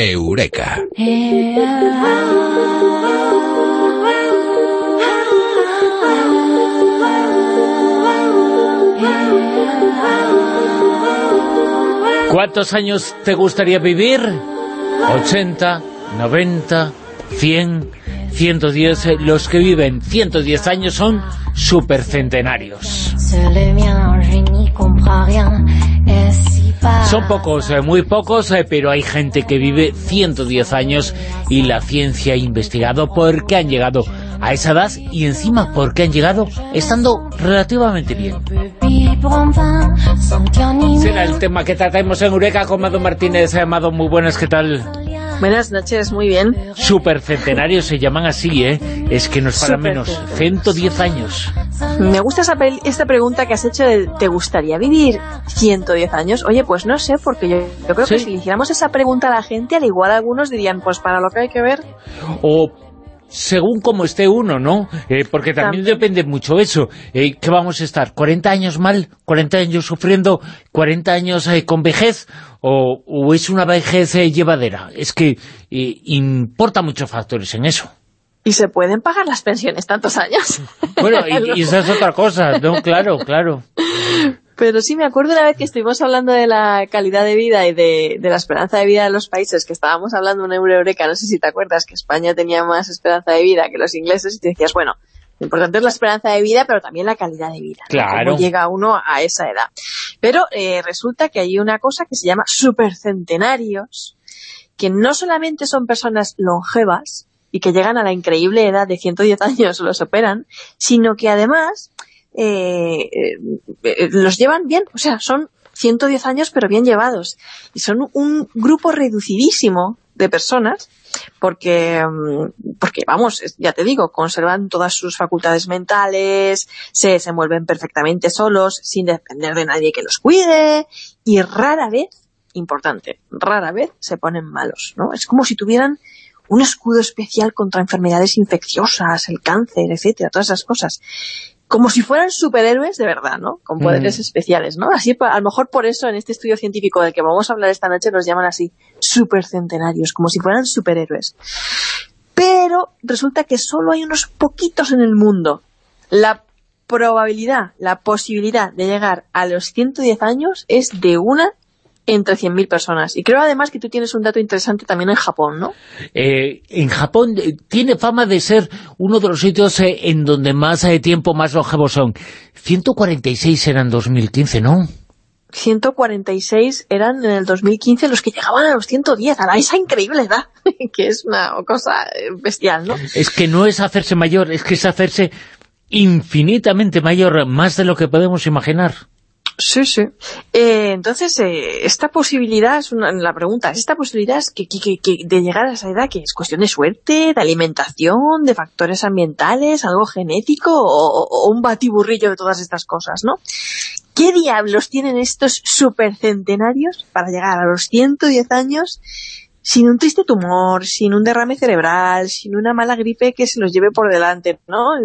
Eureka. ¿Cuántos años te gustaría vivir? ¿80, 90, 100, 110? Los que viven 110 años son supercentenarios. Son pocos, eh, muy pocos, eh, pero hay gente que vive 110 años y la ciencia ha investigado por qué han llegado a esa edad y encima por qué han llegado estando relativamente bien. Será el tema que tratamos en Eureka con Mado Martínez. Amado, muy buenas, ¿qué tal? Buenas noches, muy bien. Supercentenarios se llaman así, ¿eh? Es que nos para menos. 110 años. Me gusta esa esta pregunta que has hecho de ¿te gustaría vivir 110 años? Oye, pues no sé, porque yo, yo creo que si le hiciéramos esa pregunta a la gente, al igual algunos dirían, pues para lo que hay que ver... O según como esté uno, ¿no? Eh, porque también, depende mucho eso. Eh, ¿Qué vamos a estar? ¿40 años mal? ¿40 años sufriendo? ¿40 años eh, con vejez? O, es una vejez llevadera? Es que importa muchos factores en eso. ¿Y se pueden pagar las pensiones tantos años? Bueno, y, y esa es otra cosa, ¿no? Claro, claro. Pero sí me acuerdo una vez que estuvimos hablando de la calidad de vida y de, la esperanza de vida de los países, que estábamos hablando en Eureka, no sé si te acuerdas, que España tenía más esperanza de vida que los ingleses, y te decías, bueno, lo importante es la esperanza de vida, pero también la calidad de vida. Claro. Cómo llega uno a esa edad. Pero eh, resulta que hay una cosa que se llama supercentenarios, que no solamente son personas longevas y que llegan a la increíble edad de 110 años o los operan, sino que además eh, eh, los llevan bien, o sea, son 110 años pero bien llevados. Y son un grupo reducidísimo de personas porque, mm, porque vamos, ya te digo, conservan todas sus facultades mentales, se desenvuelven perfectamente solos, sin depender de nadie que los cuide, y rara vez, importante, rara vez se ponen malos, ¿no? Es como si tuvieran un escudo especial contra enfermedades infecciosas, el cáncer, etcétera, todas esas cosas como si fueran superhéroes de verdad, ¿no? Con poderes mm. especiales, ¿no? Así, a lo mejor por eso en este estudio científico del que vamos a hablar esta noche los llaman así, supercentenarios, como si fueran superhéroes. Pero resulta que solo hay unos poquitos en el mundo. La probabilidad, la posibilidad de llegar a los 110 años es de una entre 100.000 personas. Y creo además que tú tienes un dato interesante también en Japón, ¿no? Eh, en Japón eh, tiene fama de ser uno de los sitios eh, en donde más tiempo más longevos son. 146 eran 2015, ¿no? 146 eran en el 2015 los que llegaban a los 110, a esa increíble edad, que es una cosa bestial, ¿no? Es que no es hacerse mayor, es que es hacerse infinitamente mayor, más de lo que podemos imaginar. Sí, sí. Eh, entonces, eh, esta posibilidad, es la pregunta, ¿es esta posibilidad es que, de llegar a esa edad que es cuestión de suerte, de alimentación, de factores ambientales, algo genético o, un batiburrillo de todas estas cosas, ¿no? ¿Qué diablos tienen estos supercentenarios para llegar a los 110 años sin un triste tumor, sin un derrame cerebral, sin una mala gripe que se los lleve por delante, ¿no?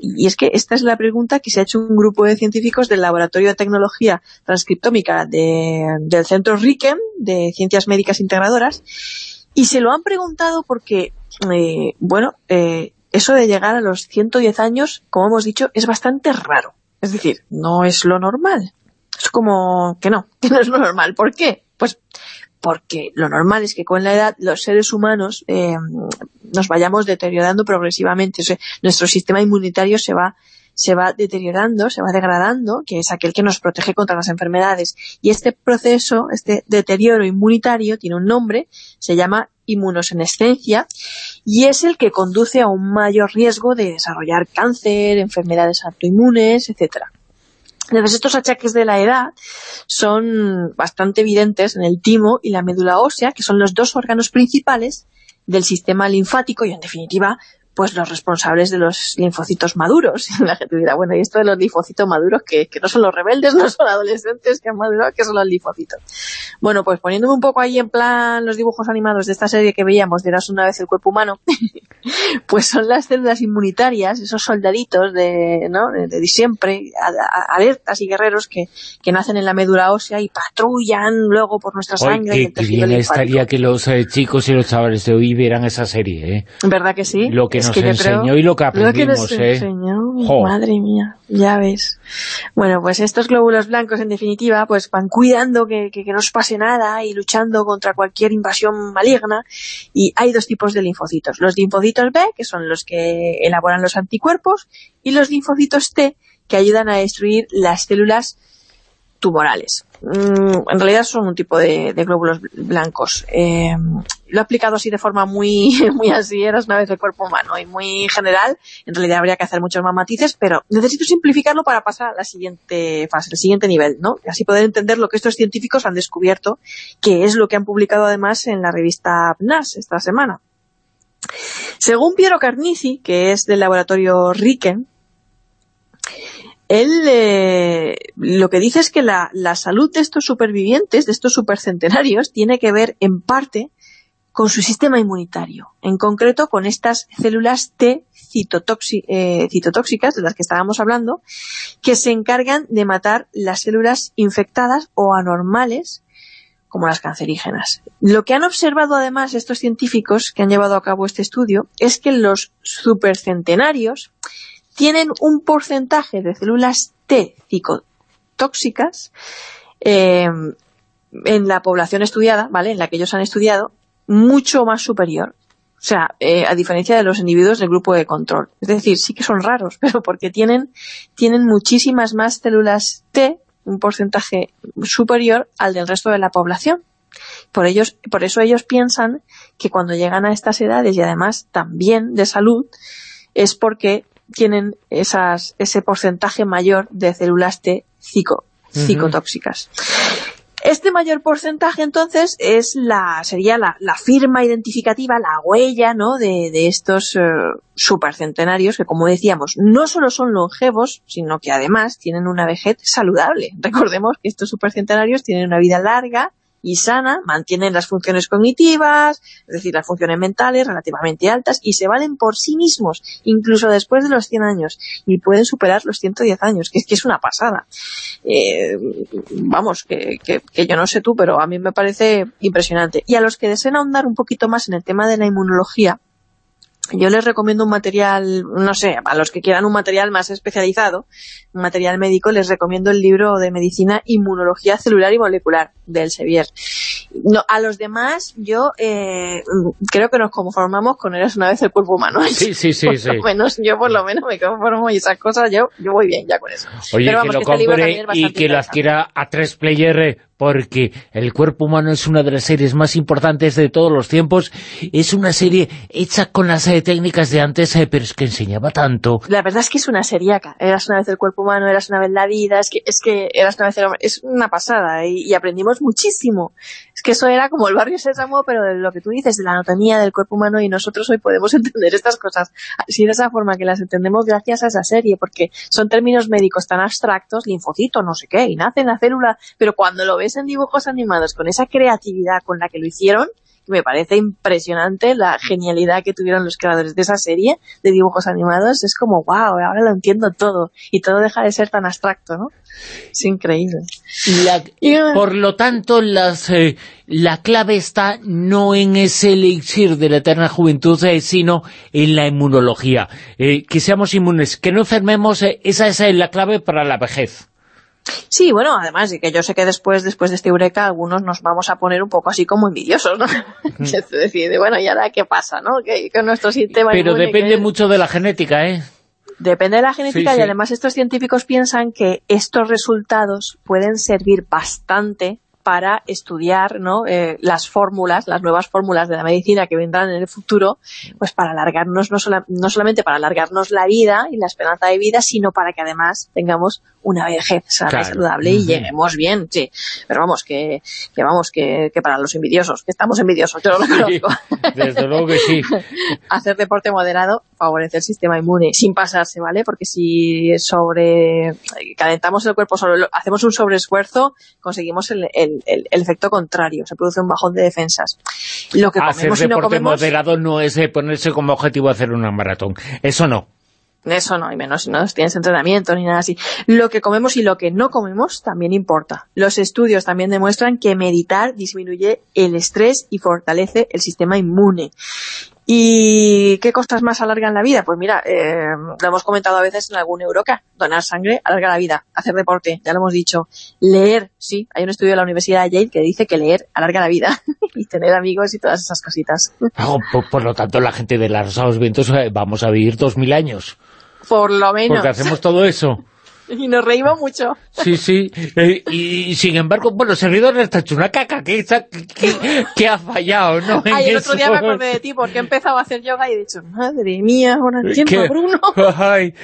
Y es que esta es la pregunta que se ha hecho un grupo de científicos del Laboratorio de Tecnología Transcriptómica del Centro RIKEM, de Ciencias Médicas Integradoras, y se lo han preguntado porque, eh, bueno, eh, eso de llegar a los 110 años, como hemos dicho, es bastante raro. Es decir, no es lo normal. Es como que no, que no es lo normal. ¿Por qué? Pues porque lo normal es que con la edad los seres humanos eh, nos vayamos deteriorando progresivamente. nuestro sistema inmunitario se va se va deteriorando, se va degradando, que es aquel que nos protege contra las enfermedades. Y este proceso, este deterioro inmunitario, tiene un nombre, se llama inmunosenescencia, y es el que conduce a un mayor riesgo de desarrollar cáncer, enfermedades autoinmunes, etcétera. Entonces estos achaques de la edad son bastante evidentes en el timo y la médula ósea, que son los dos órganos principales del sistema linfático y en definitiva pues los responsables de los linfocitos maduros. la gente dirá, bueno, y esto de los linfocitos maduros, que, que no son los rebeldes, no son adolescentes que han madurado, que son los linfocitos. Bueno, pues poniéndome un poco ahí en plan los dibujos animados de esta serie que veíamos de Eras una vez el cuerpo humano, pues son las células inmunitarias, esos soldaditos de, ¿no? de, siempre, alertas y guerreros que, que, nacen en la médula ósea y patrullan luego por nuestra sangre. y bien estaría que los eh, chicos y los chavales de hoy vieran esa serie, ¿eh? ¿Verdad que sí? Lo que nos enseñó y lo que aprendimos, lo que nos ¿eh? enseñó, madre mía, ya ves. Bueno, pues estos glóbulos blancos, en definitiva, pues van cuidando que, que, que no os pase nada y luchando contra cualquier invasión maligna. Y hay dos tipos de linfocitos. Los linfocitos B, que son los que elaboran los anticuerpos, y los linfocitos T, que ayudan a destruir las células tumorales. Mm, en realidad son un tipo de, glóbulos blancos. Eh, lo he aplicado así de forma muy, muy así, eras una vez el cuerpo humano y muy general. En realidad habría que hacer muchos más matices, pero necesito simplificarlo para pasar a la siguiente fase, al siguiente nivel, ¿no? Y así poder entender lo que estos científicos han descubierto, que es lo que han publicado además en la revista PNAS esta semana. Según Piero Carnici, que es del laboratorio Riken, él eh, lo que dice es que la, salud de estos supervivientes, de estos supercentenarios, tiene que ver en parte con su sistema inmunitario, en concreto con estas células T eh, citotóxicas de las que estábamos hablando, que se encargan de matar las células infectadas o anormales como las cancerígenas. Lo que han observado además estos científicos que han llevado a cabo este estudio es que los supercentenarios tienen un porcentaje de células T cicotóxicas eh, en la población estudiada, ¿vale? En la que ellos han estudiado, mucho más superior. O sea, eh, a diferencia de los individuos del grupo de control. Es decir, sí que son raros, pero porque tienen, tienen muchísimas más células T, un porcentaje superior al del resto de la población. Por, ellos, por eso ellos piensan que cuando llegan a estas edades y además también de salud, es porque tienen esas, ese porcentaje mayor de células T cico, cicotóxicas. Este mayor porcentaje, entonces, es la sería la, firma identificativa, la huella ¿no? de, estos eh, supercentenarios que, como decíamos, no solo son longevos, sino que además tienen una vejez saludable. Recordemos que estos supercentenarios tienen una vida larga, y sana, mantienen las funciones cognitivas, es decir, las funciones mentales relativamente altas y se valen por sí mismos, incluso después de los 100 años, y pueden superar los 110 años, que es que es una pasada. Eh, vamos, que, que, yo no sé tú, pero a mí me parece impresionante. Y a los que deseen ahondar un poquito más en el tema de la inmunología, yo les recomiendo un material, no sé, a los que quieran un material más especializado, un material médico, les recomiendo el libro de Medicina Inmunología Celular y Molecular, del Sevier. No, a los demás, yo eh, creo que nos conformamos con Eres una vez el cuerpo humano. Sí, sí, sí. Por lo menos, yo por lo menos me conformo y esas cosas, yo, yo voy bien ya con eso. Oye, que lo este compre y que lo adquiera a tres player porque El cuerpo humano es una de las series más importantes de todos los tiempos. Es una serie hecha con las eh, técnicas de antes, eh, pero es que enseñaba tanto. La verdad es que es una seriaca. Eras una vez el cuerpo humano, eras una vez la vida, es que, es que eras una vez el hombre. Es una pasada y, y aprendimos muchísimo. Es que eso era como el barrio Sésamo, pero de lo que tú dices, de la anatomía del cuerpo humano y nosotros hoy podemos entender estas cosas así de esa forma que las entendemos gracias a esa serie, porque son términos médicos tan abstractos, linfocito, no sé qué, y nace en la célula, pero cuando lo ves en dibujos animados con esa creatividad con la que lo hicieron, me parece impresionante la genialidad que tuvieron los creadores de esa serie de dibujos animados. Es como, wow, ahora lo entiendo todo. Y todo deja de ser tan abstracto, ¿no? Es increíble. por lo tanto, las, eh, la clave está no en ese elixir de la eterna juventud, eh, sino en la inmunología. Eh, que seamos inmunes, que no enfermemos, esa es la clave para la vejez. Sí, bueno, además, y que yo sé que después después de este Eureka algunos nos vamos a poner un poco así como envidiosos, ¿no? Se decide, bueno, ¿y ahora qué pasa, no? Que con nuestro sistema Pero depende mucho de la genética, ¿eh? Depende de la genética y además estos científicos piensan que estos resultados pueden servir bastante para estudiar ¿no? Eh, las fórmulas, las nuevas fórmulas de la medicina que vendrán en el futuro, pues para alargarnos, no, no solamente para alargarnos la vida y la esperanza de vida, sino para que además tengamos una vejez sana y saludable y lleguemos bien, sí. Pero vamos, que, que vamos, que, que, para los envidiosos, que estamos envidiosos, yo lo reconozco. desde luego que sí. Hacer deporte moderado favorece el sistema inmune, sin pasarse, ¿vale? Porque si sobre calentamos el cuerpo, hacemos un sobreesfuerzo, conseguimos el el, efecto contrario, se produce un bajón de defensas. Lo que comemos y no comemos... moderado no es ponerse como objetivo hacer una maratón, eso no. Eso no, y menos si no tienes entrenamiento ni nada así. Lo que comemos y lo que no comemos también importa. Los estudios también demuestran que meditar disminuye el estrés y fortalece el sistema inmune. ¿Y qué cosas más alargan la vida? Pues mira, eh, lo hemos comentado a veces en algún Euroca. Donar sangre alarga la vida. Hacer deporte, ya lo hemos dicho. Leer, sí. Hay un estudio de la Universidad de Yale que dice que leer alarga la vida. y tener amigos y todas esas cositas. por, lo tanto, la gente de las Rosados Vientos eh, vamos a vivir dos mil años. Por lo menos. Porque hacemos todo eso. Y nos reímos mucho. Sí, sí. Eh, y, sin embargo, bueno, servidor está hecho una caca. que, ha fallado, no? Ay, el otro día me acordé de ti porque he empezado a hacer yoga y he dicho, madre mía, ahora entiendo a Bruno. Ay,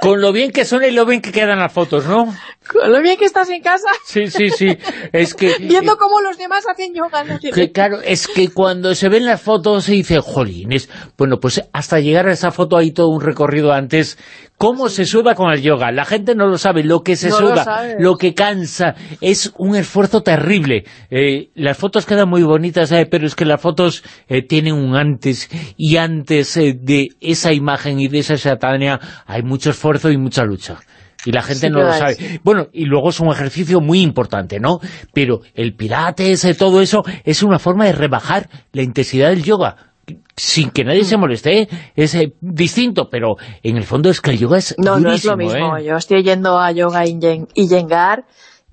con lo bien que son y lo bien que quedan las fotos, ¿no? Lo bien que estás en casa. Sí, sí, sí. Es que, Viendo cómo los demás hacen yoga. claro, es que cuando se ven las fotos se dice, jolines, bueno, pues hasta llegar a esa foto hay todo un recorrido antes. ¿Cómo se suba con el yoga? La gente no lo sabe, lo que se suba, lo, que cansa, es un esfuerzo terrible. Eh, las fotos quedan muy bonitas, eh, pero es que las fotos eh, tienen un antes, y antes de esa imagen y de esa satania hay mucho esfuerzo y mucha lucha y la gente no lo sabe. Bueno, y luego es un ejercicio muy importante, ¿no? Pero el pilates, todo eso, es una forma de rebajar la intensidad del yoga sin que nadie se moleste, ¿eh? es eh, distinto, pero en el fondo es que el yoga es No, no es lo mismo, ¿eh? yo estoy yendo a yoga y yengar,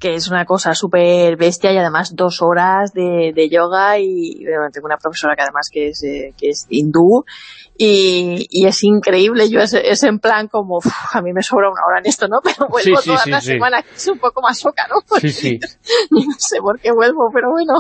que es una cosa súper bestia y además dos horas de, de yoga y tengo una profesora que además que es, que es hindú y, es increíble, yo es, en plan como, a mí me sobra una hora en esto, ¿no? Pero vuelvo toda la semana, que es un poco más soca, ¿no? sí, sí. no sé por qué vuelvo, pero bueno.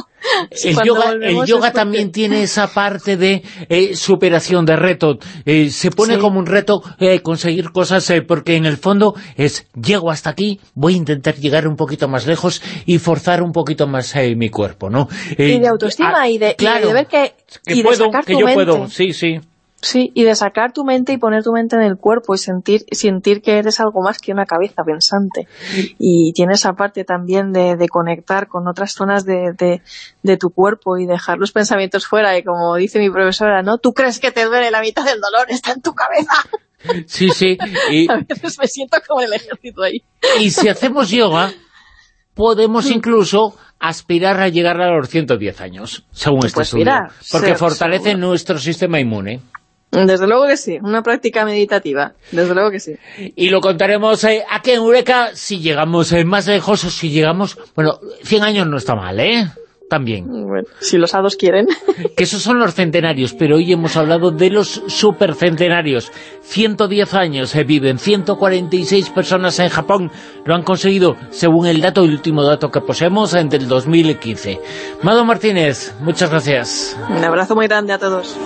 el yoga, también tiene esa parte de eh, superación, de reto. Eh, se pone como un reto eh, conseguir cosas, porque en el fondo es, llego hasta aquí, voy a intentar llegar un poquito más lejos y forzar un poquito más mi cuerpo, ¿no? y de autoestima y, de, claro, ver que, que puedo, que yo puedo, sí, sí. Sí, y de sacar tu mente y poner tu mente en el cuerpo y sentir, sentir que eres algo más que una cabeza pensante. Y tienes esa parte también de, de conectar con otras zonas de, de, de, tu cuerpo y dejar los pensamientos fuera. Y como dice mi profesora, ¿no? Tú crees que te duele la mitad del dolor, está en tu cabeza. Sí, sí. Y, a veces me siento como el ejército ahí. Y si hacemos yoga, podemos incluso aspirar a llegar a los 110 años, según este pues estudio. porque fortalece nuestro sistema inmune. Desde luego que sí, una práctica meditativa, desde luego que sí. Y lo contaremos eh, aquí en Eureka si llegamos eh, más lejos o si llegamos... Bueno, 100 años no está mal, ¿eh? También. Bueno, si los hados quieren. Que esos son los centenarios, pero hoy hemos hablado de los supercentenarios. 110 años eh, viven, 146 personas en Japón lo han conseguido, según el dato, el último dato que poseemos, en el 2015. Mado Martínez, muchas gracias. Un abrazo muy grande a todos.